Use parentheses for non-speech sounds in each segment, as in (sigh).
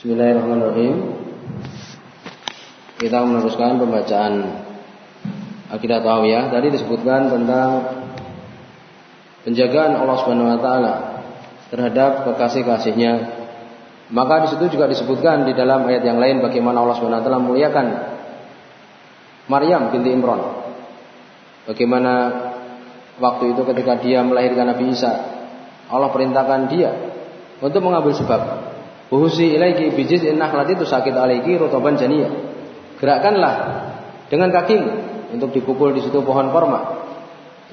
Bismillahirrahmanirrahim. Kita meneruskan pembacaan Akidah Tawiyah. Tadi disebutkan tentang penjagaan Allah Subhanahu wa taala terhadap kekasih-kasihnya. Maka di situ juga disebutkan di dalam ayat yang lain bagaimana Allah Subhanahu wa taala muliakan Maryam binti Imran. Bagaimana waktu itu ketika dia melahirkan Nabi Isa, Allah perintahkan dia untuk mengambil sebab Buhusi ilaiki bijiz itu sakit alaiki rotoban jania. Gerakkanlah dengan kakimu untuk dipukul di situ pohon korma.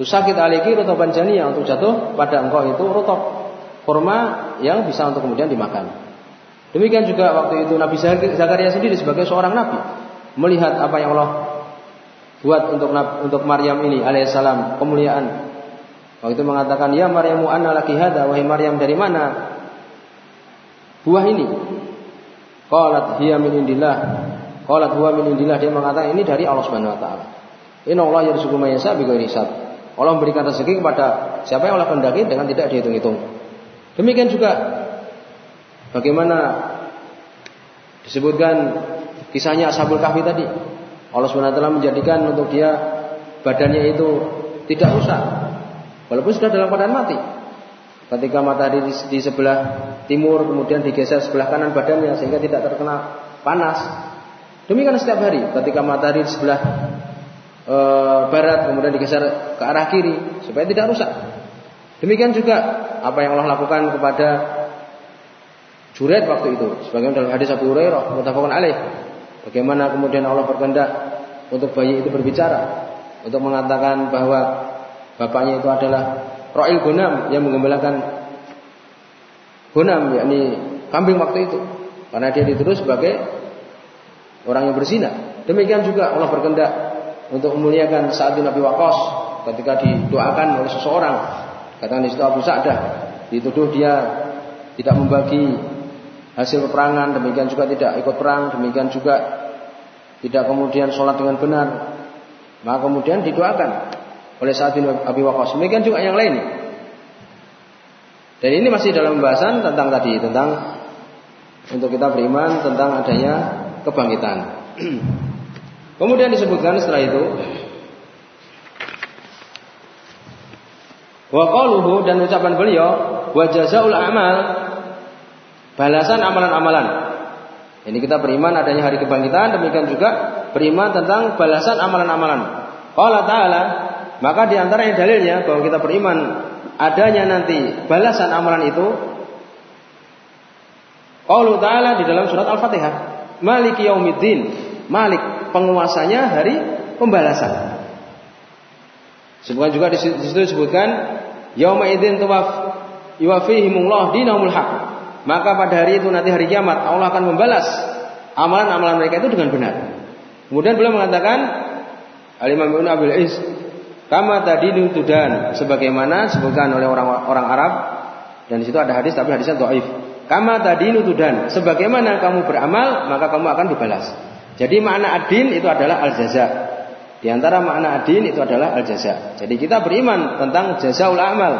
Sakit alaiki rotoban jania untuk jatuh pada engkau itu rotop korma yang bisa untuk kemudian dimakan. Demikian juga waktu itu Nabi Zakaria sendiri sebagai seorang nabi melihat apa yang Allah buat untuk untuk Maryam ini alaihissalam kemuliaan. Waktu itu mengatakan ya Maryamu anna laki hada wahai Maryam dari mana buah ini. Qalat hiya min indillah. Qalat huwa min indillah. Dia mengatakan ini dari Allah Subhanahu wa taala. Inna Allah yarzuqu man yasha bighairi hisab. Allah memberikan rezeki kepada siapa yang Allah kehendaki dengan tidak dihitung-hitung. Demikian juga bagaimana disebutkan kisahnya Ashabul Kahfi tadi. Allah Subhanahu wa taala menjadikan untuk dia badannya itu tidak rusak walaupun sudah dalam keadaan mati. Ketika matahari di, di sebelah timur kemudian digeser sebelah kanan badannya sehingga tidak terkena panas. Demikian setiap hari. Ketika matahari di sebelah e, barat kemudian digeser ke arah kiri supaya tidak rusak. Demikian juga apa yang Allah lakukan kepada Juret waktu itu. Sebagaimana dalam hadis Abu Hurairah mutafaqun alaih. Bagaimana kemudian Allah berkehendak untuk bayi itu berbicara untuk mengatakan bahwa bapaknya itu adalah Ra'il Gunam yang menggembalakan Gunam yakni kambing waktu itu karena dia dituduh sebagai orang yang berzina. Demikian juga Allah berkehendak untuk memuliakan saat Nabi Waqqas ketika didoakan oleh seseorang. Katakan di situ Abu Sa'dah dituduh dia tidak membagi hasil peperangan, demikian juga tidak ikut perang, demikian juga tidak kemudian sholat dengan benar. Maka kemudian didoakan oleh saat bin Abi Waqqas. Demikian juga yang lain. Dan ini masih dalam pembahasan tentang tadi tentang untuk kita beriman tentang adanya kebangkitan. (clears throat) Kemudian disebutkan setelah itu wa qaluhu dan ucapan beliau wa jazaul amal balasan amalan-amalan. Ini kita beriman adanya hari kebangkitan, demikian juga beriman tentang balasan amalan-amalan. Qala ta'ala maka di antara yang dalilnya bahwa kita beriman adanya nanti balasan amalan itu Allah Ta'ala di dalam surat Al-Fatihah Maliki yaumiddin Malik penguasanya hari pembalasan Sebutkan juga di situ disebutkan Yauma idzin tuwaf yuwafihimullah dinahumul haq. Maka pada hari itu nanti hari kiamat Allah akan membalas amalan-amalan mereka itu dengan benar. Kemudian beliau mengatakan Al-Imam Ibnu Abil Is Kama tadi nutudan sebagaimana disebutkan oleh orang-orang Arab dan di situ ada hadis tapi hadisnya dhaif. Kama tadi nutudan sebagaimana kamu beramal maka kamu akan dibalas. Jadi makna adin itu adalah al jaza. Di antara makna adin itu adalah al jaza. Jadi kita beriman tentang jazaul amal,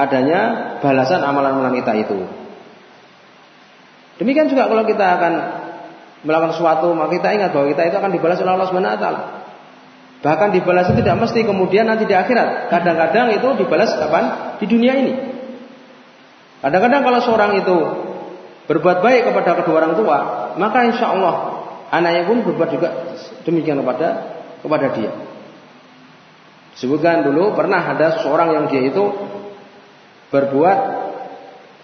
adanya balasan amalan-amalan kita itu. Demikian juga kalau kita akan melakukan sesuatu, maka kita ingat bahwa kita itu akan dibalas oleh Allah Subhanahu wa taala. Bahkan dibalas itu tidak mesti kemudian nanti di akhirat. Kadang-kadang itu dibalas kapan? Di dunia ini. Kadang-kadang kalau seorang itu berbuat baik kepada kedua orang tua, maka insya Allah anaknya pun berbuat juga demikian kepada kepada dia. Sebutkan dulu pernah ada seorang yang dia itu berbuat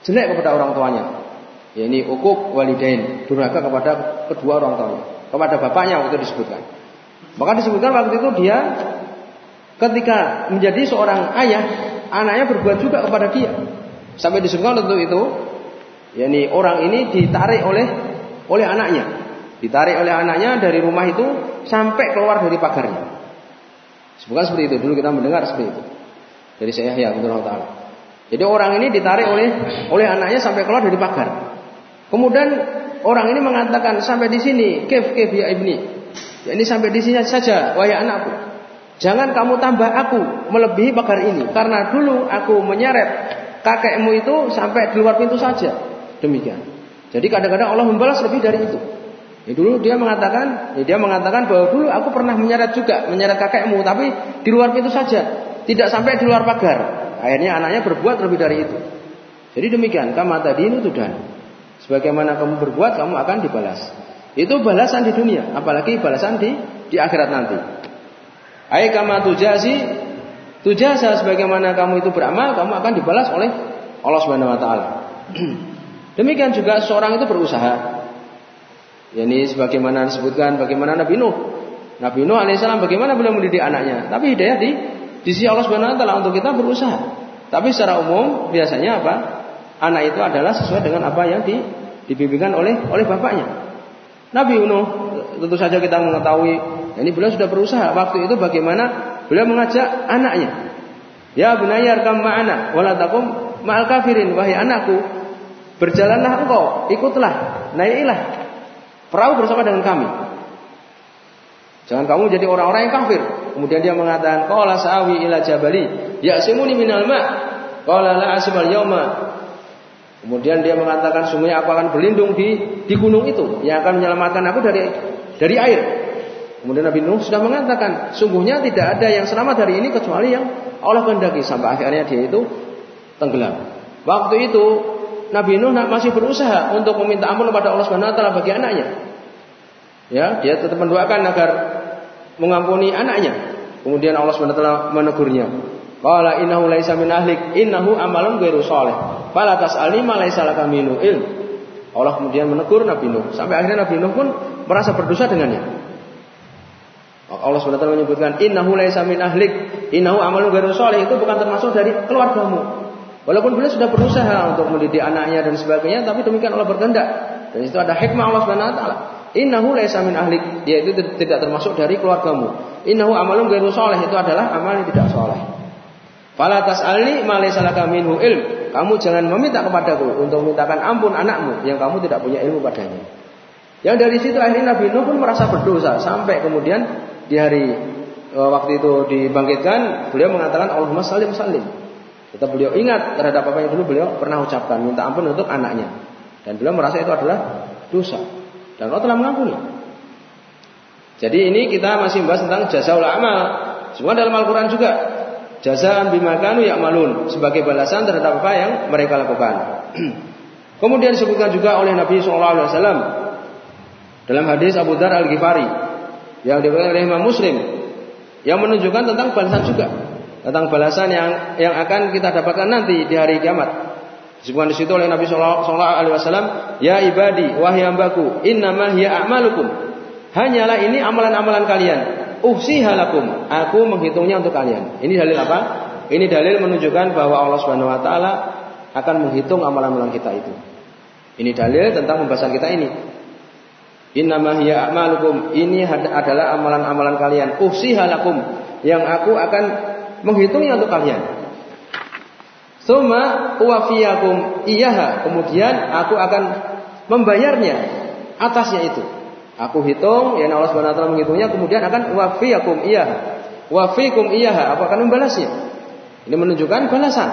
jelek kepada orang tuanya. Ya ini ukuk walidain, durhaka kepada kedua orang tuanya, kepada bapaknya waktu disebutkan. Maka disebutkan waktu itu dia ketika menjadi seorang ayah, anaknya berbuat juga kepada dia. Sampai disebutkan waktu itu, yakni orang ini ditarik oleh oleh anaknya. Ditarik oleh anaknya dari rumah itu sampai keluar dari pagarnya. Sebutkan seperti itu. Dulu kita mendengar seperti itu. Dari saya ya betul taala. Jadi orang ini ditarik oleh oleh anaknya sampai keluar dari pagar. Kemudian orang ini mengatakan sampai di sini, kef kef ya ibni, Ya, ini sampai di sini saja, wahai anakku. Jangan kamu tambah aku melebihi pagar ini, karena dulu aku menyeret kakekmu itu sampai di luar pintu saja. Demikian. Jadi kadang-kadang Allah membalas lebih dari itu. Ya, dulu dia mengatakan, ya, dia mengatakan bahwa dulu aku pernah menyeret juga, menyeret kakekmu, tapi di luar pintu saja, tidak sampai di luar pagar. Akhirnya anaknya berbuat lebih dari itu. Jadi demikian, kama tadi itu sudah. Sebagaimana kamu berbuat, kamu akan dibalas. Itu balasan di dunia, apalagi balasan di di akhirat nanti. Ai kama tujazi tujasa sebagaimana kamu itu beramal, kamu akan dibalas oleh Allah Subhanahu wa taala. (clears throat) Demikian juga seorang itu berusaha ini sebagaimana disebutkan bagaimana Nabi Nuh. Nabi Nuh alaihissalam bagaimana beliau mendidik anaknya. Tapi hidayah di di sisi Allah Subhanahu wa taala untuk kita berusaha. Tapi secara umum biasanya apa? Anak itu adalah sesuai dengan apa yang di, dibimbingkan oleh oleh bapaknya. Nabi Nuh tentu saja kita mengetahui ini beliau sudah berusaha. Waktu itu bagaimana beliau mengajak anaknya. Ya bunayya kam ma'ana wala takum ma'al kafirin wahai anakku berjalanlah engkau ikutlah naikilah perahu bersama dengan kami. Jangan kamu jadi orang-orang yang kafir. Kemudian dia mengatakan, "Qala sa'awi ila jabali ya'simuni minal ma'." Qala la asmal yauma. Kemudian dia mengatakan, "Sungguh aku akan berlindung di di gunung itu yang akan menyelamatkan aku dari dari air." Kemudian Nabi Nuh sudah mengatakan, "Sungguhnya tidak ada yang selamat dari ini kecuali yang Allah kehendaki." Sampai akhirnya dia itu tenggelam. Waktu itu Nabi Nuh masih berusaha untuk meminta ampun kepada Allah Subhanahu wa taala bagi anaknya. Ya, dia tetap mendoakan agar mengampuni anaknya. Kemudian Allah Subhanahu wa taala menegurnya. Qala innahu laisa min ahlik, innahu amalun ghairu shalih. Fala tas'alni ma laisa laka minhu ilm. Allah kemudian menegur Nabi Nuh. Sampai akhirnya Nabi Nuh pun merasa berdosa dengannya. Allah SWT menyebutkan innahu laisa min ahlik, innahu amalun ghairu shalih itu bukan termasuk dari keluargamu. Walaupun beliau sudah berusaha untuk mendidik anaknya dan sebagainya, tapi demikian Allah berkehendak. Dan itu ada hikmah Allah Subhanahu wa taala. Innahu laisa min ahlik, yaitu tidak termasuk dari keluargamu. Innahu amalun ghairu saleh itu adalah amal yang tidak saleh. Fala tas'alni ma laysa minhu ilm. Kamu jangan meminta kepadaku untuk memintakan ampun anakmu yang kamu tidak punya ilmu padanya. Yang dari situ akhirnya Nabi Nuh pun merasa berdosa sampai kemudian di hari e, waktu itu dibangkitkan beliau mengatakan Allahumma salim salim. Tetap beliau ingat terhadap apa yang dulu beliau pernah ucapkan, minta ampun untuk anaknya. Dan beliau merasa itu adalah dosa. Dan Allah telah mengampuni. Jadi ini kita masih membahas tentang jasa amal. Semua dalam Al-Quran juga. Jazaan bimakanu malun Sebagai balasan terhadap apa yang mereka lakukan. (clears throat) Kemudian disebutkan juga oleh Nabi SAW dalam hadis Abu Dar Al Ghifari yang diberikan oleh Imam Muslim yang menunjukkan tentang balasan juga tentang balasan yang yang akan kita dapatkan nanti di hari kiamat. Disebutkan di situ oleh Nabi Shallallahu Alaihi Wasallam, Ya ibadi, wahai hambaku, innama hiya a'malukum. Hanyalah ini amalan-amalan kalian. Uhsihalakum. Aku menghitungnya untuk kalian. Ini dalil apa? Ini dalil menunjukkan bahwa Allah Subhanahu Wa Taala akan menghitung amalan-amalan kita itu. Ini dalil tentang pembahasan kita ini. Innama hiya. Ini adalah amalan-amalan kalian. Uhsihalakum. Yang aku akan menghitungnya untuk kalian. Suma uwafiyakum iyaha. Kemudian aku akan membayarnya atasnya itu. Aku hitung, ya Allah Subhanahu wa taala menghitungnya kemudian akan wafiyakum iyaha. Wafikum iyaha, aku akan membalasnya. Ini menunjukkan balasan.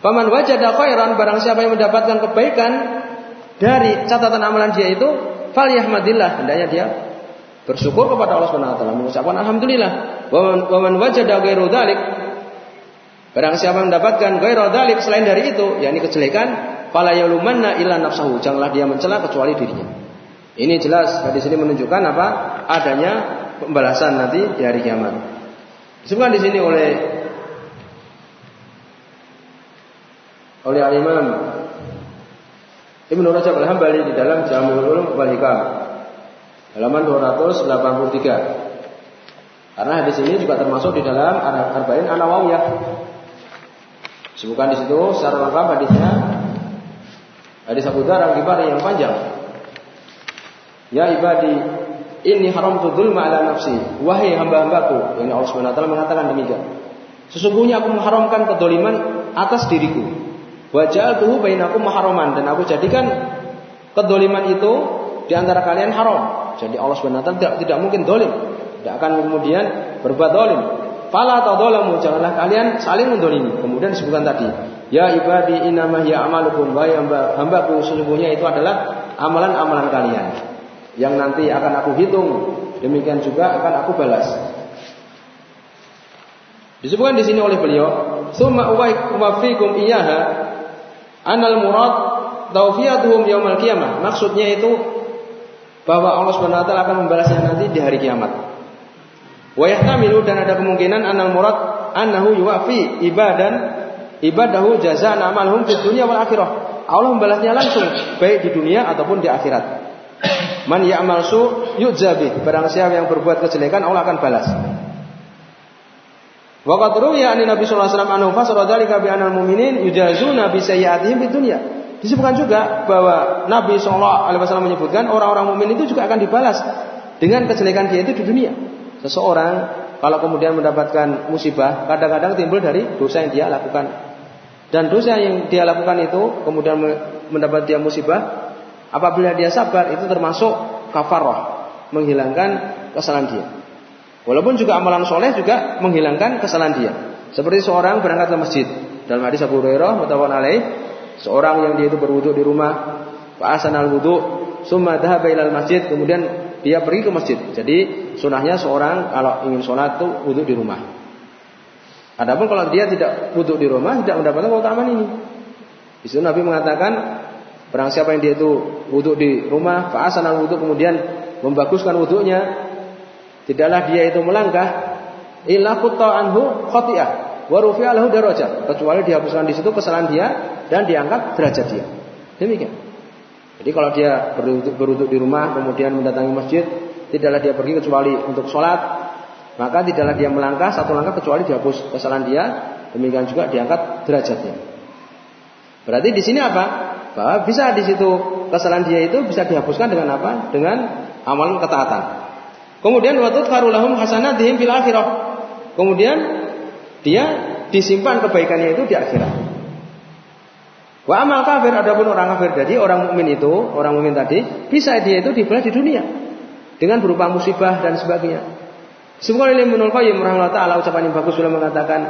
Paman wajada khairan barang siapa yang mendapatkan kebaikan dari catatan amalan dia itu, falyahmadillah, hendaknya dia bersyukur kepada Allah Subhanahu wa taala, mengucapkan alhamdulillah. Wa man wajada ghairu dzalik Barang siapa mendapatkan ghairu dzalik selain dari itu, yakni kejelekan, fala yalumanna illa nafsahu, janganlah dia mencela kecuali dirinya. Ini jelas hadis ini menunjukkan apa? Adanya pembalasan nanti di hari kiamat. Disebutkan di sini oleh oleh Al-Imam Ibnu Rajab Al-Hambali di dalam Jami'ul Ulum wal Hikam halaman 283. Karena hadis ini juga termasuk di dalam Arba'in An-Nawawiyah. Sebutkan di situ secara lengkap hadisnya hadis Abu Dzar al yang panjang. Ya ibadi, ini haram dzulma ala nafsi. Wahai hamba-hambaku, ini Allah Subhanahu wa taala mengatakan demikian. Sesungguhnya aku mengharamkan kedoliman atas diriku. Wajah tuh bainakum maharaman dan aku jadikan kedoliman itu di antara kalian haram. Jadi Allah SWT tidak, tidak mungkin dolim. Tidak akan kemudian berbuat dolim. Fala tadzalamu janganlah kalian saling mendolimi. Kemudian disebutkan tadi, ya ibadi innama ya amalukum wa hamba hambaku sesungguhnya itu adalah amalan-amalan kalian yang nanti akan aku hitung. Demikian juga akan aku balas. Disebutkan di sini oleh beliau, "Tsumma uwaffikum iyyaha anal murad tawfiyatuhum yaumal qiyamah." Maksudnya itu bahwa Allah Subhanahu wa taala akan membalasnya nanti di hari kiamat. Wa yahtamilu dan ada kemungkinan anal murad annahu yuwafi ibadan ibadahu jazaan amalhum di dunia wal akhirah. Allah membalasnya langsung baik di dunia ataupun di akhirat. Man ya'mal su yujabi. Barang siapa yang berbuat kejelekan Allah akan balas. Wa qad ruwiya an Nabi sallallahu alaihi wasallam anhu fasara dzalika bi anal mu'minin yujazuna bi sayyi'atihim di dunia. Disebutkan juga bahwa Nabi sallallahu alaihi wasallam menyebutkan orang-orang mukmin itu juga akan dibalas dengan kejelekan dia itu di dunia. Seseorang kalau kemudian mendapatkan musibah, kadang-kadang timbul dari dosa yang dia lakukan. Dan dosa yang dia lakukan itu kemudian mendapat dia musibah, apabila dia sabar itu termasuk kafarah, menghilangkan kesalahan dia. Walaupun juga amalan soleh juga menghilangkan kesalahan dia. Seperti seorang berangkat ke masjid. Dalam hadis Abu Hurairah mutawwan alaih, seorang yang dia itu berwudhu di rumah, fa'asan al-wudu, summa dhahaba ilal masjid, kemudian dia pergi ke masjid. Jadi sunahnya seorang kalau ingin sholat itu wudhu di rumah. Adapun kalau dia tidak wudhu di rumah tidak mendapatkan keutamaan ini. Di situ Nabi mengatakan barang siapa yang dia itu wudhu di rumah, fa'asan al wudhu kemudian membaguskan wudhunya, tidaklah dia itu melangkah illa anhu khati'ah wa rufi'a lahu darajat kecuali dihapuskan di situ kesalahan dia dan diangkat derajat dia. Demikian. Jadi kalau dia beruduk, di rumah kemudian mendatangi masjid, tidaklah dia pergi kecuali untuk sholat, maka tidaklah dia melangkah satu langkah kecuali dihapus kesalahan dia, demikian juga diangkat derajatnya. Berarti di sini apa? Bahwa bisa di situ kesalahan dia itu bisa dihapuskan dengan apa? Dengan amalan ketaatan. Kemudian waktu karulahum hasanatihim fil akhirah. Kemudian dia disimpan kebaikannya itu di akhirat. Wa amal kafir adapun orang kafir jadi orang mukmin itu, orang mukmin tadi bisa dia itu dibalas di dunia dengan berupa musibah dan sebagainya. Semoga oleh Ibnu Qayyim rahimahullah taala ucapan yang bagus sudah mengatakan,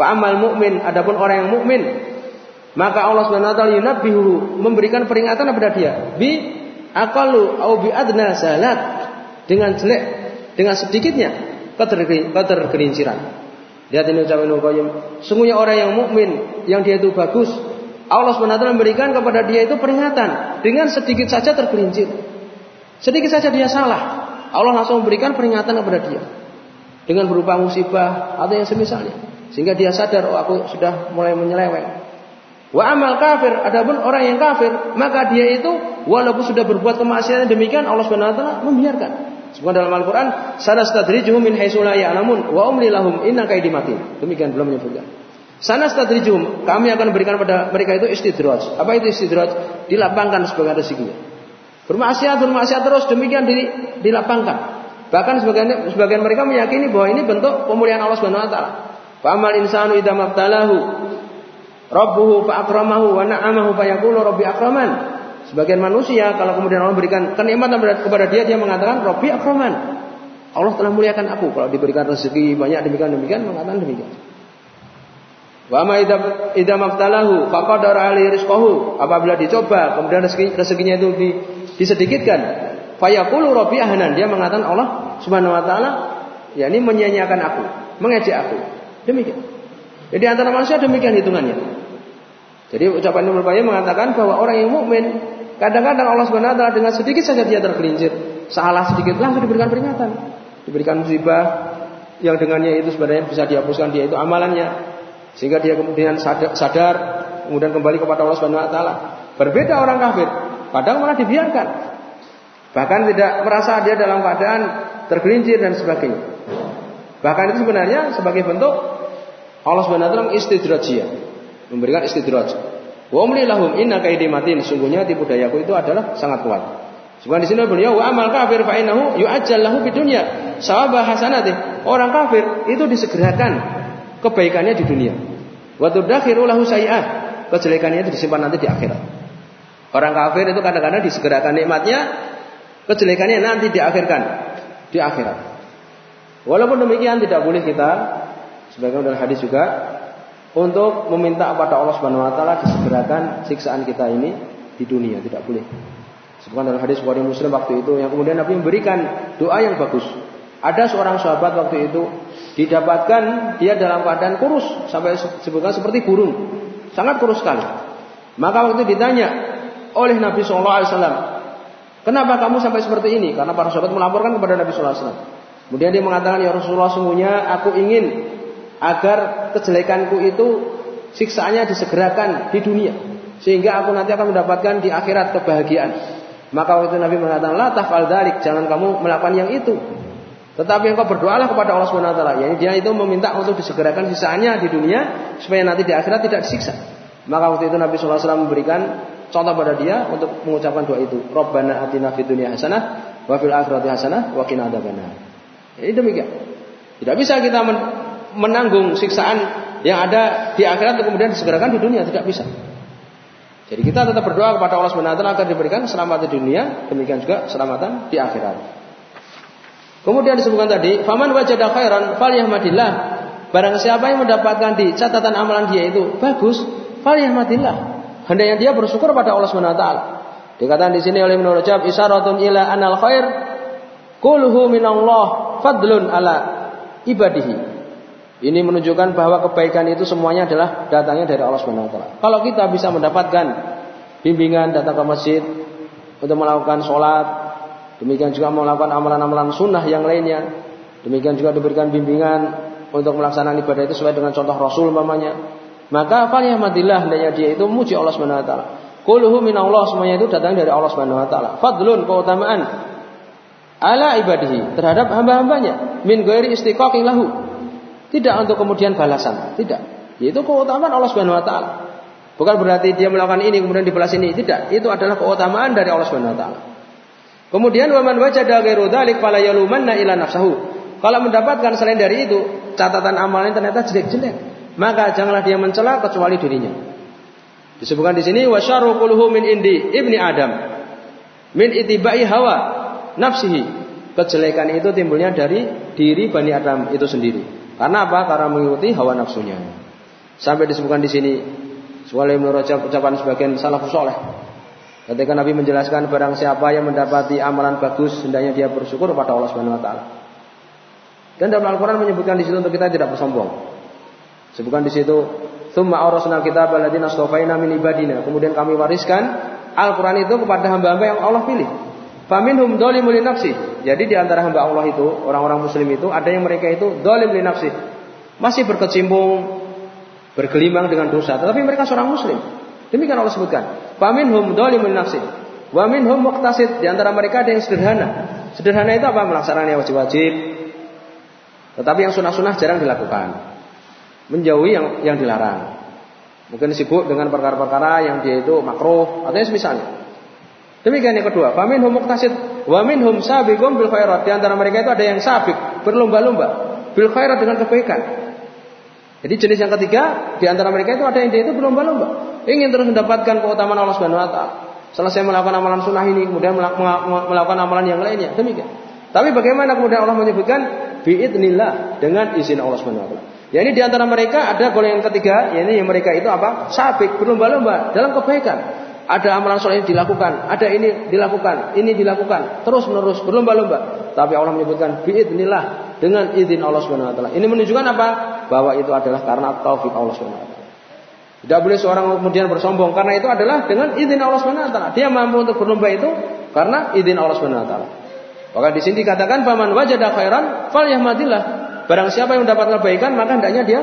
"Fa amal mukmin adapun orang yang mukmin maka Allah Subhanahu wa taala memberikan peringatan kepada dia bi aqallu au bi adna salat dengan jelek dengan sedikitnya ketergelinciran. Lihat ini ucapan Ibnu sungguhnya orang yang mukmin yang dia itu bagus Allah SWT memberikan kepada dia itu peringatan dengan sedikit saja tergelincir. Sedikit saja dia salah. Allah langsung memberikan peringatan kepada dia. Dengan berupa musibah atau yang semisalnya. Sehingga dia sadar, oh aku sudah mulai menyeleweng. Wa amal kafir, adapun orang yang kafir, maka dia itu walaupun sudah berbuat kemaksiatan demikian Allah SWT membiarkan. Semua dalam Al-Qur'an, sanastadrijuhum min haitsu la ya'lamun wa umli lahum inna kaidi. Demikian belum menyebutkan. Sana stadrijum, kami akan berikan pada mereka itu istidraj. Apa itu istidraj? Dilapangkan sebagai rezekinya. Bermaksiat, bermaksiat terus demikian dilapangkan. Bahkan sebagian sebagian mereka meyakini bahwa ini bentuk pemulihan Allah Subhanahu wa taala. Fa'amal insanu idza mabtalahu rabbuhu fa akramahu wa na'amahu fa yaqulu rabbi akraman. Sebagian manusia kalau kemudian Allah berikan kenikmatan kepada dia dia mengatakan rabbi akraman. Allah telah muliakan aku kalau diberikan rezeki banyak demikian demikian mengatakan demikian. Wa ma idza maftalahu faqadara ali rizqahu. Apabila dicoba kemudian rezeki, rezekinya itu di, disedikitkan, fayaqulu rabbi ahnan. Dia mengatakan Allah Subhanahu wa taala yakni menyia-nyiakan aku, mengejek aku. Demikian. Jadi antara manusia demikian hitungannya. Jadi ucapan Ibnu Qayyim mengatakan bahwa orang yang mukmin kadang-kadang Allah Subhanahu wa taala dengan sedikit saja dia tergelincir, salah sedikit langsung diberikan peringatan, diberikan musibah yang dengannya itu sebenarnya bisa dihapuskan dia itu amalannya sehingga dia kemudian sadar, kemudian kembali kepada Allah Subhanahu wa taala. Berbeda orang kafir, padahal malah dibiarkan. Bahkan tidak merasa dia dalam keadaan tergelincir dan sebagainya. Bahkan itu sebenarnya sebagai bentuk Allah Subhanahu wa taala istidrajiyah, memberikan istidraj. Wa umli lahum inna kaidi matin. Sungguhnya tipu dayaku itu adalah sangat kuat. Sebenarnya di sini beliau wa amal kafir fa innahu yu'ajjal lahu fid dunya sawaba hasanatih. Orang kafir itu disegerakan kebaikannya di dunia. Wa tudakhiru lahu sayi'at. Kejelekannya itu disimpan nanti di akhirat. Orang kafir itu kadang-kadang disegerakan nikmatnya, kejelekannya nanti diakhirkan di akhirat. Walaupun demikian tidak boleh kita sebagian dari hadis juga untuk meminta kepada Allah Subhanahu wa taala disegerakan siksaan kita ini di dunia, tidak boleh. Sebagaimana dalam hadis Bukhari Muslim waktu itu yang kemudian Nabi memberikan doa yang bagus. Ada seorang sahabat waktu itu didapatkan dia dalam keadaan kurus sampai sebutkan seperti burung, sangat kurus sekali. Maka waktu itu ditanya oleh Nabi Shallallahu Alaihi Wasallam, kenapa kamu sampai seperti ini? Karena para sahabat melaporkan kepada Nabi Shallallahu Alaihi Wasallam. Kemudian dia mengatakan ya Rasulullah sungguhnya aku ingin agar kejelekanku itu siksaannya disegerakan di dunia sehingga aku nanti akan mendapatkan di akhirat kebahagiaan. Maka waktu itu Nabi mengatakan, "La taf'al dalik, jangan kamu melakukan yang itu." Tetapi engkau berdoalah kepada Allah Subhanahu wa taala. Yani dia itu meminta untuk disegerakan sisaannya di dunia supaya nanti di akhirat tidak disiksa. Maka waktu itu Nabi SAW memberikan contoh pada dia untuk mengucapkan doa itu. Rabbana atina fid dunya hasanah wa fil akhirati hasanah wa qina adzabannar. Ini demikian. Tidak bisa kita menanggung siksaan yang ada di akhirat kemudian disegerakan di dunia, tidak bisa. Jadi kita tetap berdoa kepada Allah Subhanahu wa taala agar diberikan keselamatan di dunia, demikian juga keselamatan di akhirat. Kemudian disebutkan tadi, faman wajada khairan falyahmadillah. Barang siapa yang mendapatkan di catatan amalan dia itu bagus, falyahmadillah. Hendaknya dia bersyukur pada Allah Subhanahu wa taala. Dikatakan di sini oleh Ibnu Rajab isyaratun ila anal khair kulhu minallah fadlun ala ibadihi. Ini menunjukkan bahwa kebaikan itu semuanya adalah datangnya dari Allah Subhanahu wa taala. Kalau kita bisa mendapatkan bimbingan datang ke masjid untuk melakukan sholat, demikian juga melakukan amalan-amalan sunnah yang lainnya, demikian juga diberikan bimbingan untuk melaksanakan ibadah itu sesuai dengan contoh Rasul umpamanya, maka faliyahmadillah hendaknya dia itu muji Allah Subhanahu wa taala. Kulluhu minallah semuanya itu datang dari Allah Subhanahu wa taala. Fadlun keutamaan ala ibadihi terhadap hamba-hambanya min ghairi istiqaqin lahu tidak untuk kemudian balasan, tidak. Yaitu keutamaan Allah Subhanahu wa taala. Bukan berarti dia melakukan ini kemudian dibalas ini, tidak. Itu adalah keutamaan dari Allah Subhanahu wa taala. Kemudian waman wajada ghairu dzalik fala yalumanna ila nafsahu. Kalau mendapatkan selain dari itu, catatan amalnya ternyata jelek-jelek, maka janganlah dia mencela kecuali dirinya. Disebutkan di sini wasyaru kulluhu min indi ibni Adam. Min itibai hawa nafsihi. Kejelekan itu timbulnya dari diri Bani Adam itu sendiri. Karena apa? Karena mengikuti hawa nafsunya. Sampai disebutkan di sini, Suwali menurut ucapan sebagian salafus soleh. Ketika Nabi menjelaskan barang siapa yang mendapati amalan bagus, hendaknya dia bersyukur pada Allah Subhanahu Wa Taala. Dan dalam Al-Quran menyebutkan di situ untuk kita tidak bersombong. Sebutkan di situ, Thumma awrasna kita baladina astofaina min ibadina. Kemudian kami wariskan Al-Quran itu kepada hamba-hamba yang Allah pilih. Faminhum dolimul nafsi. Jadi di antara hamba Allah itu, orang-orang muslim itu ada yang mereka itu dolim li nafsi. Masih berkecimpung, bergelimang dengan dosa, tetapi mereka seorang muslim. Demikian Allah sebutkan. Faminhum dolimul nafsi. Wa minhum. Di antara mereka ada yang sederhana. Sederhana itu apa? Melaksanakan yang wajib-wajib. Tetapi yang sunnah-sunnah jarang dilakukan. Menjauhi yang yang dilarang. Mungkin sibuk dengan perkara-perkara yang dia itu makruh atau yang semisalnya. Demikian yang kedua, hum muqtasid wa minhum sabiqun bil khairat. Di antara mereka itu ada yang sabik, berlomba-lomba bil khairat dengan kebaikan. Jadi jenis yang ketiga, di antara mereka itu ada yang dia itu berlomba-lomba, ingin terus mendapatkan keutamaan Allah Subhanahu wa taala. Selesai melakukan amalan sunnah ini, kemudian melakukan amalan yang lainnya. Demikian. Tapi bagaimana kemudian Allah menyebutkan biidnillah dengan izin Allah Subhanahu wa taala. Ya ini di antara mereka ada golongan ketiga, yakni yang mereka itu apa? Sabik, berlomba-lomba dalam kebaikan ada amalan soleh ini dilakukan, ada ini dilakukan, ini dilakukan, terus menerus berlomba-lomba. Tapi Allah menyebutkan biidnillah dengan izin Allah Subhanahu wa taala. Ini menunjukkan apa? Bahwa itu adalah karena taufik Allah Subhanahu wa taala. Tidak boleh seorang kemudian bersombong karena itu adalah dengan izin Allah Subhanahu wa taala. Dia mampu untuk berlomba itu karena izin Allah Subhanahu wa taala. Maka di sini dikatakan faman wajada khairan falyahmadillah. Barang siapa yang mendapat kebaikan maka hendaknya dia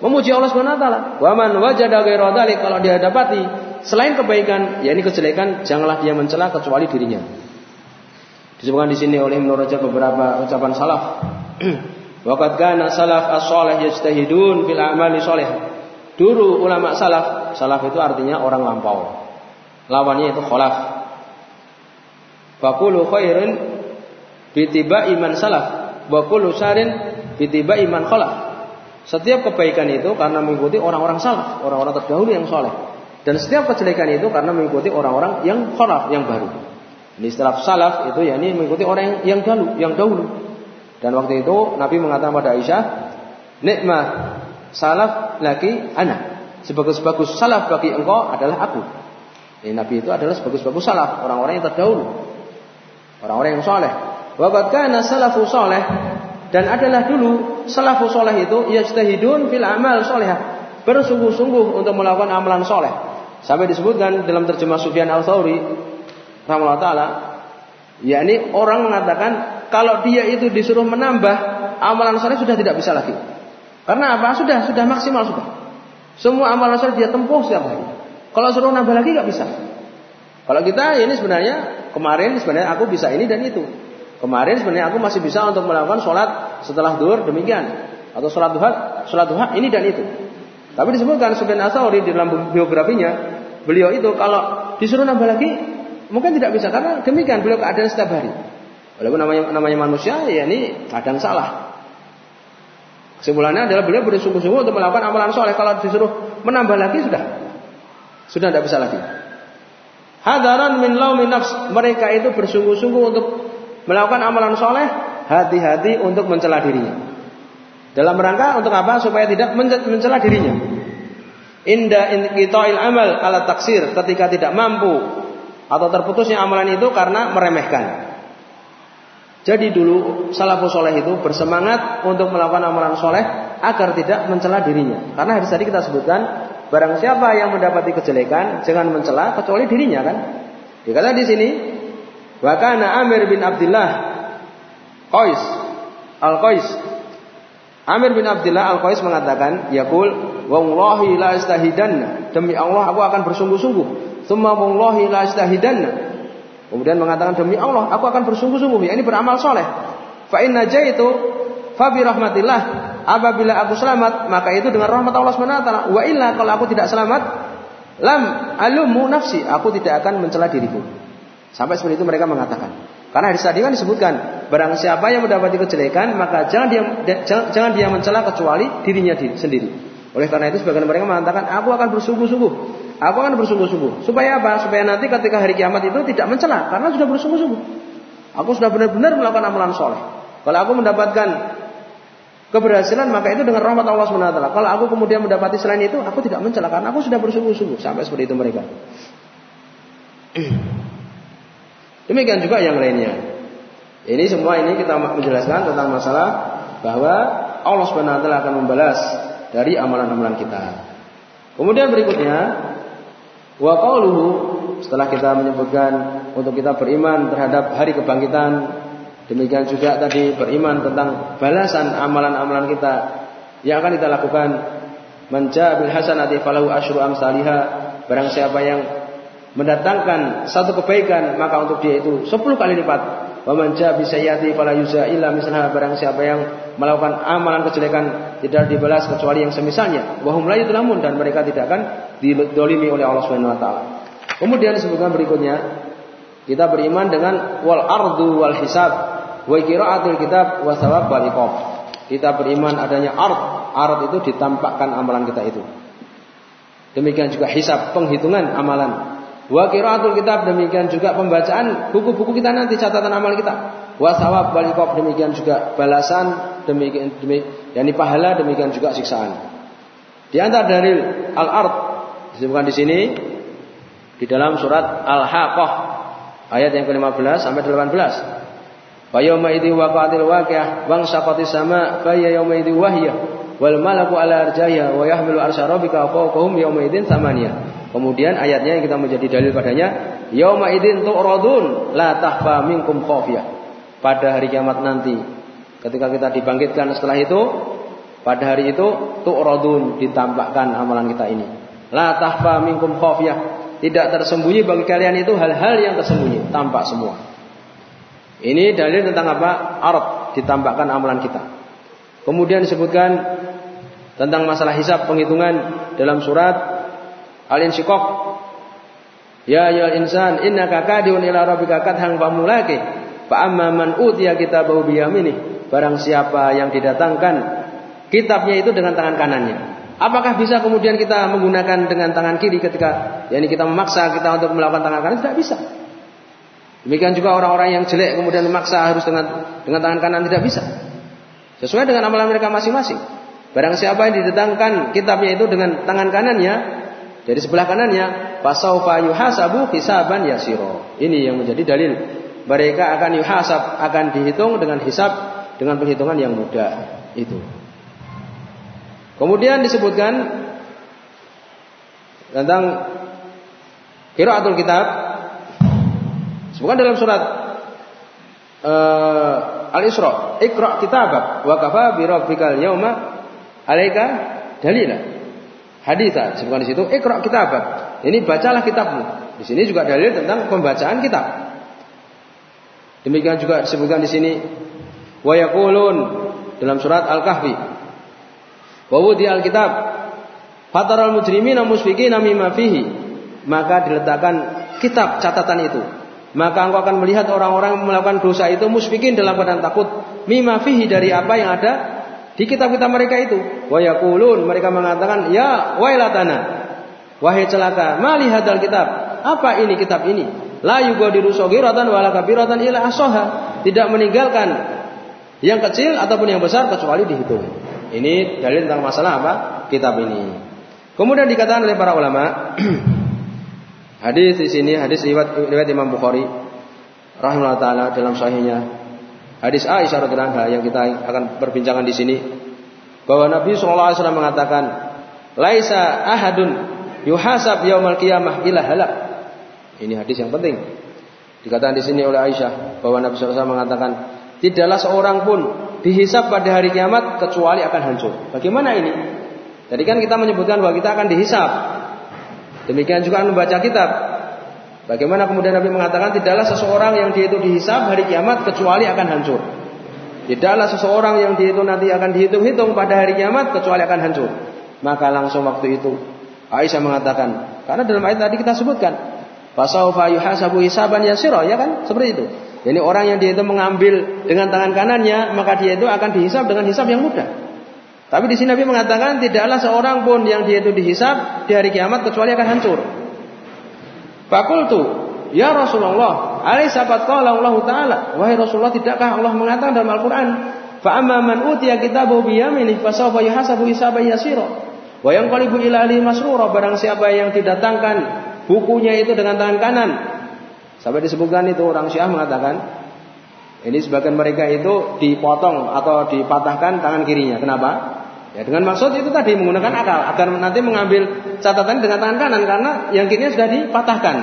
memuji Allah Subhanahu wa taala. Wa man wajada ghaira kalau dia dapati selain kebaikan, yakni kejelekan, janganlah dia mencela kecuali dirinya. Disebutkan di sini oleh Ibnu beberapa ucapan salaf. (clears throat) Waqad kana salaf as-salih yajtahidun fil a'mali shalih. Dulu ulama salaf, salaf itu artinya orang lampau. Lawannya itu khalaf. Faqulu khairin bitiba iman salaf wa kullu sarin bitiba iman khalaf. Setiap kebaikan itu karena mengikuti orang-orang salaf, orang-orang terdahulu yang soleh. Dan setiap kejelekan itu karena mengikuti orang-orang yang khalaf, yang baru. Ini istilah salaf itu ya ini mengikuti orang yang, yang dahulu, yang dahulu. Dan waktu itu Nabi mengatakan pada Aisyah, nikmah salaf lagi anak. Sebagus-bagus salaf bagi engkau adalah aku. Ini Nabi itu adalah sebagus-bagus salaf, orang-orang yang terdahulu. Orang-orang yang soleh. Wabat salafu soleh dan adalah dulu salafu soleh itu yajtahidun fil amal solehah. Bersungguh-sungguh untuk melakukan amalan soleh. Sampai disebutkan dalam terjemah Sufyan al-Thawri rahimahullah taala yakni orang mengatakan kalau dia itu disuruh menambah amalan soleh sudah tidak bisa lagi. Karena apa? Sudah sudah maksimal sudah. Semua amalan soleh dia tempuh setiap hari. Kalau suruh nambah lagi nggak bisa. Kalau kita ini sebenarnya kemarin sebenarnya aku bisa ini dan itu. Kemarin sebenarnya aku masih bisa untuk melakukan sholat setelah duhur demikian atau sholat duha, sholat duha ini dan itu. Tapi disebutkan Sufyan Asauri di dalam biografinya, beliau itu kalau disuruh nambah lagi mungkin tidak bisa karena demikian beliau keadaan setiap hari. Walaupun namanya namanya manusia ya ini kadang salah. Kesimpulannya adalah beliau bersungguh-sungguh untuk melakukan amalan soleh. Kalau disuruh menambah lagi sudah, sudah tidak bisa lagi. Hadaran min min nafs. Mereka itu bersungguh-sungguh untuk melakukan amalan soleh. Hati-hati untuk mencela dirinya. Dalam rangka untuk apa? Supaya tidak mencela dirinya. Inda inqita'il amal ala taksir ketika tidak mampu atau terputusnya amalan itu karena meremehkan. Jadi dulu salafus soleh itu bersemangat untuk melakukan amalan soleh agar tidak mencela dirinya. Karena hadis tadi kita sebutkan barang siapa yang mendapati kejelekan jangan mencela kecuali dirinya kan. Dikata di sini Wakana Amir bin Abdullah Qais Al Qais Amir bin Abdullah Al-Qais mengatakan, "Yaqul, wallahi la istahidanna." Demi Allah aku akan bersungguh-sungguh. Tsumma wallahi la istahidanna. Kemudian mengatakan demi Allah aku akan bersungguh-sungguh, ya ini beramal soleh. Fa inna jaitu fa bi rahmatillah. Apabila aku selamat, maka itu dengan rahmat Allah SWT. Wa illa kalau aku tidak selamat, lam alumu nafsi, aku tidak akan mencela diriku. Sampai seperti itu mereka mengatakan. Karena di tadi kan disebutkan, barang siapa yang mendapati kejelekan, maka jangan dia jangan dia mencela kecuali dirinya sendiri. Oleh karena itu sebagian mereka mengatakan, aku akan bersungguh-sungguh. Aku akan bersungguh-sungguh. Supaya apa? Supaya nanti ketika hari kiamat itu tidak mencela, karena sudah bersungguh-sungguh. Aku sudah benar-benar melakukan amalan soleh. Kalau aku mendapatkan keberhasilan, maka itu dengan rahmat Allah SWT. Kalau aku kemudian mendapati selain itu, aku tidak mencela, karena aku sudah bersungguh-sungguh. Sampai seperti itu mereka. Demikian juga yang lainnya. Ini semua ini kita menjelaskan tentang masalah bahwa Allah Subhanahu wa taala akan membalas dari amalan-amalan kita. Kemudian berikutnya wa qauluhu setelah kita menyebutkan untuk kita beriman terhadap hari kebangkitan, demikian juga tadi beriman tentang balasan amalan-amalan kita yang akan kita lakukan menjabil hasanati falahu asyru amsalihha barang siapa yang mendatangkan satu kebaikan maka untuk dia itu 10 kali lipat. Wa man jaa bi sayyati fala yujza illa barang siapa yang melakukan amalan kejelekan tidak dibalas kecuali yang semisalnya. Wa hum la dan mereka tidak akan didolimi oleh Allah Subhanahu wa taala. Kemudian disebutkan berikutnya kita beriman dengan wal ardu wal hisab wa qiraatul kitab wa thawab. Kita beriman adanya ard. Ard itu ditampakkan amalan kita itu. Demikian juga hisab, penghitungan amalan. Wa qiraatul kitab demikian juga pembacaan buku-buku kita nanti catatan amal kita. Wa thawab wal demikian juga balasan demikian demi yakni pahala demikian juga siksaan. Di antara dalil al-ard disebutkan di sini di dalam surat Al-Haqqah ayat yang ke-15 sampai 18. Fa yauma idzi waqa'atil waqi'ah wa sama fa yauma idzi wahya wal malaku ala arjaya wa yahmilu arsy rabbika fawqahum yauma idzin thamaniyah. Kemudian ayatnya yang kita menjadi dalil padanya, yauma idzin tu'radun la tahfa minkum khafiyah. Pada hari kiamat nanti, ketika kita dibangkitkan setelah itu, pada hari itu tu'radun ditampakkan amalan kita ini. La tahfa minkum khafiyah. Tidak tersembunyi bagi kalian itu hal-hal yang tersembunyi, tampak semua. Ini dalil tentang apa? Arab ditampakkan amalan kita. Kemudian disebutkan tentang masalah hisab penghitungan dalam surat Al-Insyiqaq. Ya ya insan innaka kadiun ila rabbika kadhan famulaki fa amma man utiya kitabahu biyamini. Barang siapa yang didatangkan kitabnya itu dengan tangan kanannya. Apakah bisa kemudian kita menggunakan dengan tangan kiri ketika yakni kita memaksa kita untuk melakukan tangan kanan? Tidak bisa. Demikian juga orang-orang yang jelek kemudian memaksa harus dengan dengan tangan kanan tidak bisa sesuai dengan amalan mereka masing-masing Barang siapa yang didatangkan kitabnya itu dengan tangan kanannya, dari sebelah kanannya, fasaufa yuhasabu hisaban yasiro. Ini yang menjadi dalil. Mereka akan yuhasab, akan dihitung dengan hisab dengan perhitungan yang mudah. Itu. Kemudian disebutkan tentang kiraatul kitab. Sebutkan dalam surat uh, Al-Isra, "Iqra kitabak wa kafa bi rabbikal yauma 'alaika dalila." Haditha sebutkan di situ, "Iqra kitabak." Ini bacalah kitabmu. Di sini juga dalil tentang pembacaan kitab. Demikian juga disebutkan di sini wa yaqulun dalam surat Al-Kahfi. Wa wudi al-kitab fataral mujrimina musfiqina mimma fihi. Maka diletakkan kitab catatan itu maka engkau akan melihat orang-orang melakukan dosa itu musfikin dalam keadaan takut mimma fihi dari apa yang ada di kitab-kitab mereka itu. Wa mereka mengatakan ya wailatana wahai celaka mali kitab apa ini kitab ini la yugadiru saghiratan wala kabiratan ila asoha tidak meninggalkan yang kecil ataupun yang besar kecuali dihitung. Ini dalil tentang masalah apa? Kitab ini. Kemudian dikatakan oleh para ulama (clears throat) Hadis di sini hadis riwayat, riwayat Imam Bukhari rahimahullah taala dalam sahihnya. Hadis Aisyah radhiyallahu anha yang kita akan perbincangan di sini bahwa Nabi sallallahu alaihi wasallam mengatakan, "Laisa ahadun yuhasab yaumal qiyamah ila halak." Ini hadis yang penting. Dikatakan di sini oleh Aisyah bahwa Nabi sallallahu alaihi wasallam mengatakan, "Tidaklah seorang pun dihisab pada hari kiamat kecuali akan hancur." Bagaimana ini? Jadi kan kita menyebutkan bahwa kita akan dihisab Demikian juga membaca kitab. Bagaimana kemudian Nabi mengatakan tidaklah seseorang yang dia itu dihisab hari kiamat kecuali akan hancur. Tidaklah seseorang yang dia itu nanti akan dihitung-hitung pada hari kiamat kecuali akan hancur. Maka langsung waktu itu Aisyah mengatakan, karena dalam ayat tadi kita sebutkan, fasaufa yuhasabu hisaban yasira, ya kan? Seperti itu. Jadi orang yang dia itu mengambil dengan tangan kanannya, maka dia itu akan dihisab dengan hisab yang mudah. Tapi di sini Nabi mengatakan tidaklah seorang pun yang dia itu dihisab di hari kiamat kecuali akan hancur. Fakultu, ya Rasulullah, sahabat qala Allah Taala, wahai Rasulullah tidakkah Allah mengatakan dalam Al-Qur'an, fa amma man utiya kitabahu bi yaminih fa sawfa yuhasabu hisaban yasira wa yanqalibu ila ahli masrura barang siapa yang didatangkan bukunya itu dengan tangan kanan. Sampai disebutkan itu orang Syiah mengatakan ini sebagian mereka itu dipotong atau dipatahkan tangan kirinya. Kenapa? Ya dengan maksud itu tadi menggunakan akal agar nanti mengambil catatan dengan tangan kanan karena yang kini sudah dipatahkan.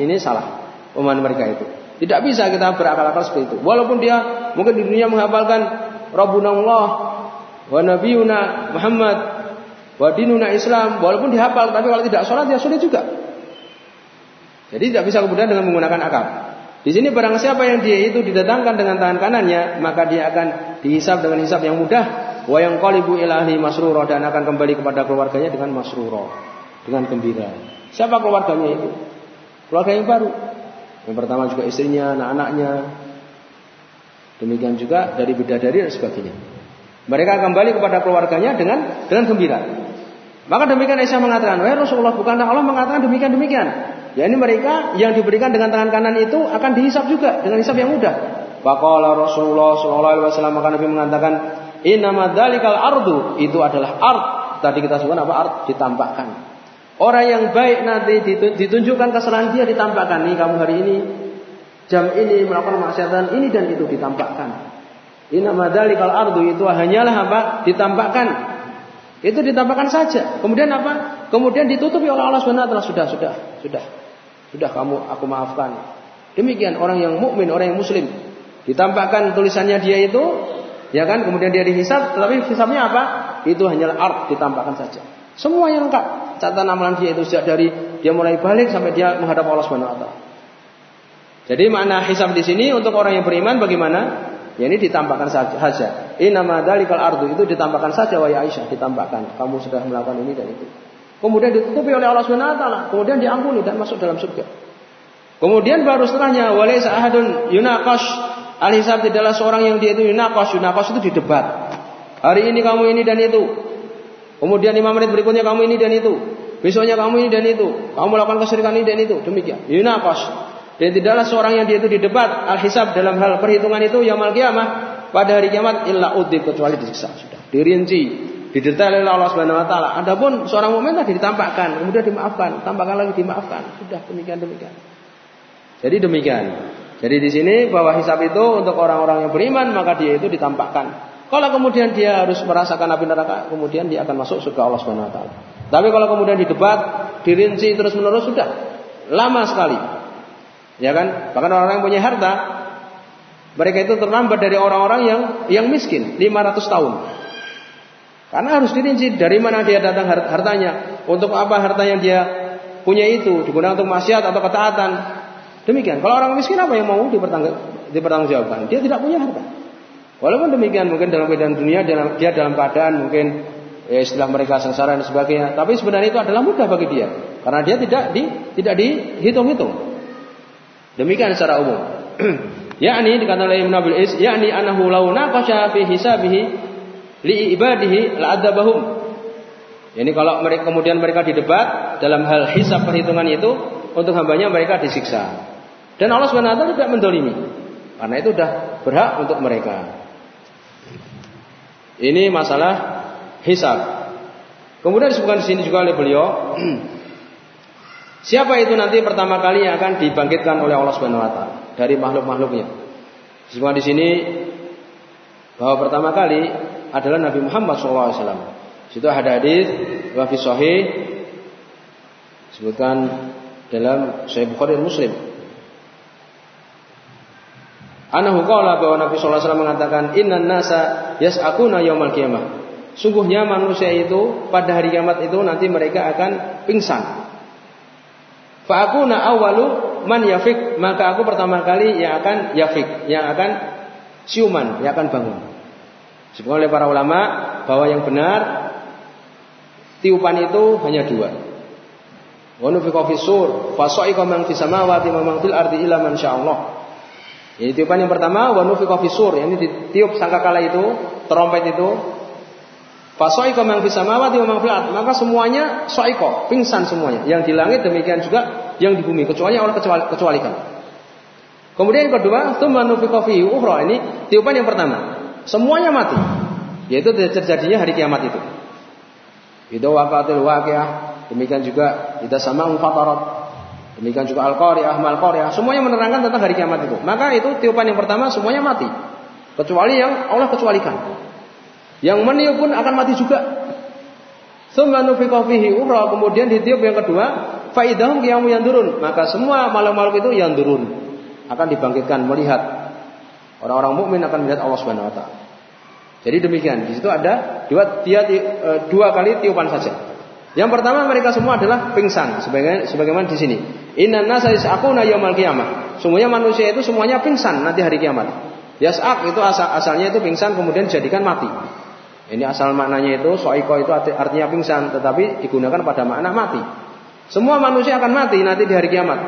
Ini, salah pemahaman mereka itu. Tidak bisa kita berakal-akal seperti itu. Walaupun dia mungkin di dunia menghafalkan Rabbuna Allah wa Nabiuna Muhammad wa dinuna Islam, walaupun dihafal tapi kalau tidak sholat ya sulit juga. Jadi tidak bisa kemudian dengan menggunakan akal. Di sini barang siapa yang dia itu didatangkan dengan tangan kanannya, maka dia akan dihisap dengan hisap yang mudah wa yang qalibu ilahi masrura dan akan kembali kepada keluarganya dengan masrura, dengan gembira. Siapa keluarganya itu? Keluarga yang baru. Yang pertama juga istrinya, anak-anaknya. Demikian juga dari bidadari dan sebagainya. Mereka kembali kepada keluarganya dengan dengan gembira. Maka demikian Aisyah mengatakan, "Wahai Rasulullah, bukanlah Allah mengatakan demikian demikian?" Ya ini mereka yang diberikan dengan tangan kanan itu akan dihisap juga dengan hisap yang mudah. Faqala Rasulullah sallallahu alaihi wasallam maka Nabi mengatakan, Inama dalikal ardu itu adalah art. Tadi kita sebut apa art ditampakkan. Orang yang baik nanti ditunjukkan kesalahan dia ditampakkan. Nih kamu hari ini jam ini melakukan maksiatan ini dan itu ditampakkan. Inama dalikal ardu itu hanyalah apa? Ditampakkan. Itu ditampakkan saja. Kemudian apa? Kemudian ditutupi oleh Allah Subhanahu wa Sudah, sudah, sudah. Sudah kamu aku maafkan. Demikian orang yang mukmin, orang yang muslim. Ditampakkan tulisannya dia itu Ya kan? Kemudian dia dihisab, tetapi hisabnya apa? Itu hanyalah art ditampakkan saja. Semua yang lengkap. Catatan amalan dia itu sejak dari dia mulai balik sampai dia menghadap Allah Subhanahu wa taala. Jadi makna hisab di sini untuk orang yang beriman bagaimana? Ya ini ditampakkan saja. Inama dalikal ardu itu ditampakkan saja wahai Aisyah, ditampakkan. Kamu sudah melakukan ini dan itu. Kemudian ditutupi oleh Allah Subhanahu wa taala, kemudian diampuni dan masuk dalam surga. Kemudian baru setelahnya walaysa ahadun yunaqash Al-Hisab tidaklah seorang yang dia itu yunakos. Yunakos itu didebat. Hari ini kamu ini dan itu. Kemudian lima menit berikutnya kamu ini dan itu. Besoknya kamu ini dan itu. Kamu melakukan kesyirikan ini dan itu. Demikian. Yunakos. Dan tidaklah seorang yang dia itu didebat. Al-Hisab dalam hal perhitungan itu. Yamal kiamah. Pada hari kiamat. Illa udib. Kecuali disiksa. Sudah. Dirinci. didetail oleh Allah Subhanahu wa taala. Adapun seorang mukmin tadi ditampakkan, kemudian dimaafkan, tampakkan lagi dimaafkan. Sudah demikian demikian. Jadi demikian. Jadi di sini bahwa hisab itu untuk orang-orang yang beriman maka dia itu ditampakkan. Kalau kemudian dia harus merasakan api neraka, kemudian dia akan masuk surga Allah Subhanahu wa taala. Tapi kalau kemudian didebat, dirinci terus menerus sudah lama sekali. Ya kan? Bahkan orang yang punya harta mereka itu terlambat dari orang-orang yang yang miskin 500 tahun. Karena harus dirinci dari mana dia datang hartanya, untuk apa harta yang dia punya itu digunakan untuk maksiat atau ketaatan, Demikian. Kalau orang miskin apa yang mau dipertanggungjawabkan? Dia tidak punya harta. Walaupun demikian mungkin dalam keadaan dunia dia dalam keadaan mungkin ya, istilah mereka sengsara dan sebagainya. Tapi sebenarnya itu adalah mudah bagi dia karena dia tidak di tidak dihitung-hitung. Demikian secara umum. (clears throat) yakni dikatakan oleh Ibnu Abil Is, yakni anahu law naqasha fi hisabihi li ibadihi la'adzabahum. Ini kalau mereka kemudian mereka didebat dalam hal hisab perhitungan itu untuk hambanya mereka disiksa. Dan Allah SWT tidak mendolimi. Karena itu sudah berhak untuk mereka. Ini masalah hisab. Kemudian disebutkan di sini juga oleh beliau, (clears throat) siapa itu nanti pertama kali yang akan dibangkitkan oleh Allah Subhanahu wa taala dari makhluk-makhluknya. Disebutkan di sini bahwa pertama kali adalah Nabi Muhammad SAW. Situ ada hadis wa fi sahih disebutkan dalam Sahih Bukhari dan Muslim Anahu qala bahwa Nabi sallallahu alaihi wasallam mengatakan innan nasa yas'akuna yaumal qiyamah. Sungguhnya manusia itu pada hari kiamat itu nanti mereka akan pingsan. Fa akuna awalu man yafik, maka aku pertama kali yang akan yafik, yang akan siuman, yang akan bangun. Disebutkan oleh para ulama bahwa yang benar tiupan itu hanya dua. Wa nufiqa fisur, fa sa'iqa man fis samawati wa man fil ardi illa man Allah. Ini tiupan yang pertama wa nufiqa fisur, ini ditiup sangkakala itu, trompet itu. Fasoiko mang fis samawati wa mang maka semuanya soiko, pingsan semuanya. Yang di langit demikian juga yang di bumi, kecuali Allah kecuali, kecualikan. Kemudian yang kedua, tsumma nufiqa fihi ukhra. Ini tiupan yang pertama. Semuanya mati. Yaitu terjadinya hari kiamat itu. Itu waqatil waqiah, demikian juga kita sama fatarat. Demikian juga Al-Qari'ah, Mal-Qari'ah, semuanya menerangkan tentang hari kiamat itu. Maka itu tiupan yang pertama semuanya mati. Kecuali yang Allah kecualikan. Yang meniup pun akan mati juga. Tsumma nufiqa fihi kemudian ditiup yang kedua, faidahum qiyamu turun. Maka semua makhluk-makhluk itu yang turun akan dibangkitkan melihat orang-orang mukmin akan melihat Allah Subhanahu wa taala. Jadi demikian, di situ ada dua, dia, eh, dua kali tiupan saja. Yang pertama mereka semua adalah pingsan sebagaimana sebagaimana di sini. Inna nasa yas'aquna yaumal qiyamah. Semuanya manusia itu semuanya pingsan nanti hari kiamat. Yas'aq itu asal asalnya itu pingsan kemudian dijadikan mati. Ini asal maknanya itu soiko itu artinya pingsan tetapi digunakan pada makna mati. Semua manusia akan mati nanti di hari kiamat.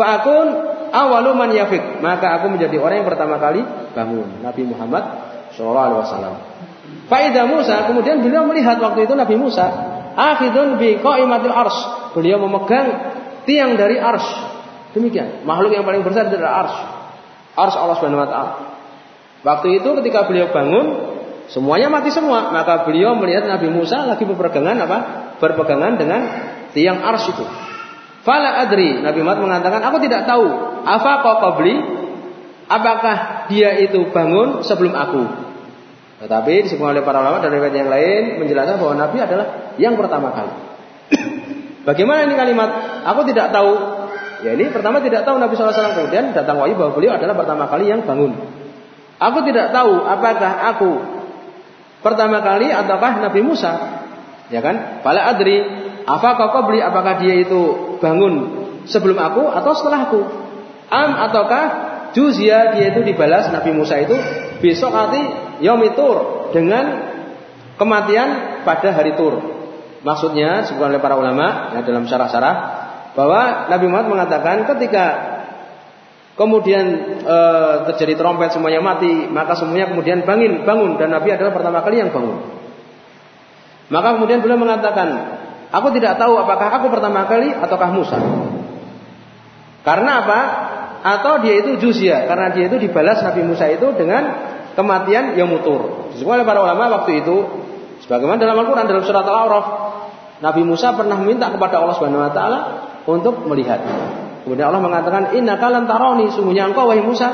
Fa'akun awalu man yafik. Maka aku menjadi orang yang pertama kali bangun. Nabi Muhammad Shallallahu Alaihi Wasallam. Faidah Musa kemudian beliau melihat waktu itu Nabi Musa akhidun bi qaimatil ars. Beliau memegang tiang dari ars. Demikian. Makhluk yang paling besar adalah ars. Ars Allah Subhanahu wa taala. Waktu itu ketika beliau bangun, semuanya mati semua. Maka beliau melihat Nabi Musa lagi berpegangan apa? Berpegangan dengan tiang ars itu. Fala adri, Nabi Muhammad mengatakan, aku tidak tahu. Apa kau beli? Apakah dia itu bangun sebelum aku? Tetapi disebutkan oleh para ulama dan riwayat yang lain menjelaskan bahwa Nabi adalah yang pertama kali. (coughs) Bagaimana ini kalimat? Aku tidak tahu. Ya ini pertama tidak tahu Nabi SAW kemudian datang wahyu bahwa beliau adalah pertama kali yang bangun. Aku tidak tahu apakah aku pertama kali ataukah Nabi Musa. Ya kan? Fala adri, apa kau beli apakah dia itu bangun sebelum aku atau setelah aku? Am ataukah juzia dia itu dibalas Nabi Musa itu besok nanti yaumitur dengan kematian pada hari tur. Maksudnya disebutkan oleh para ulama ya, dalam syarah-syarah bahwa Nabi Muhammad mengatakan ketika kemudian e, terjadi trompet semuanya mati, maka semuanya kemudian bangun, bangun dan Nabi adalah pertama kali yang bangun. Maka kemudian beliau mengatakan, aku tidak tahu apakah aku pertama kali ataukah Musa. Karena apa? Atau dia itu juzia, karena dia itu dibalas Nabi Musa itu dengan kematian yang mutur. Disebut oleh para ulama waktu itu Sebagaimana dalam Al-Quran dalam surat Al-A'raf, Nabi Musa pernah minta kepada Allah Subhanahu Wa Taala untuk melihat. Kemudian Allah mengatakan, Inna kalan taroni, sungguhnya engkau wahai Musa,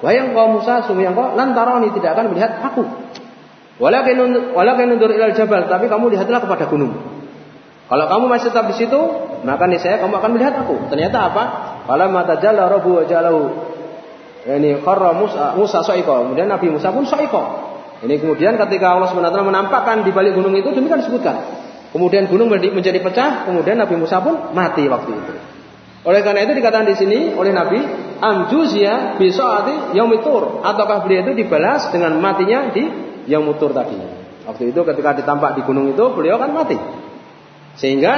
wahai engkau Musa, sungguhnya engkau lantaroni tidak akan melihat aku. Walakin walakin undur ilal jabal, tapi kamu lihatlah kepada gunung. Kalau kamu masih tetap di situ, maka nih saya kamu akan melihat aku. Ternyata apa? Kalau mata jalla robu jalau. Ini kharra Musa Musa soiko. Kemudian Nabi Musa pun soiko. Ini kemudian ketika Allah SWT menampakkan di balik gunung itu demikian disebutkan. Kemudian gunung menjadi pecah, kemudian Nabi Musa pun mati waktu itu. Oleh karena itu dikatakan di sini oleh Nabi, amjuzia bisaati yaumitur ataukah beliau itu dibalas dengan matinya di yaumitur tadi. Waktu itu ketika ditampak di gunung itu beliau kan mati. Sehingga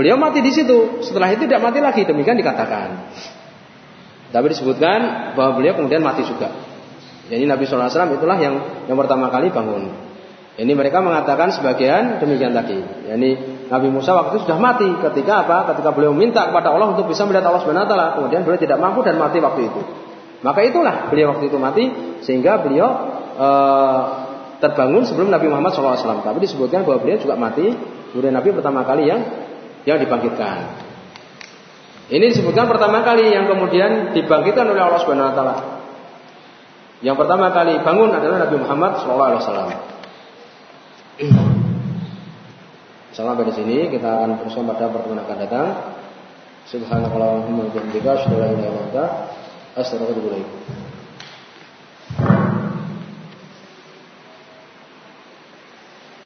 beliau mati di situ. Setelah itu tidak mati lagi, demikian dikatakan. Tapi disebutkan bahwa beliau kemudian mati juga. Jadi Nabi SAW itulah yang yang pertama kali bangun. Ini mereka mengatakan sebagian demikian tadi. Yani Nabi Musa waktu itu sudah mati ketika apa? Ketika beliau minta kepada Allah untuk bisa melihat Allah Subhanahu wa taala, kemudian beliau tidak mampu dan mati waktu itu. Maka itulah beliau waktu itu mati sehingga beliau e, terbangun sebelum Nabi Muhammad SAW. Tapi disebutkan bahwa beliau juga mati kemudian Nabi pertama kali yang yang dibangkitkan. Ini disebutkan pertama kali yang kemudian dibangkitkan oleh Allah Subhanahu wa taala. Yang pertama kali bangun adalah Nabi Muhammad SAW. Sampai di sini kita akan terus pada pertemuan akan datang. Subhanakallahumma wa bihamdika asyhadu an la ilaha illa anta astaghfiruka wa atubu ilaik.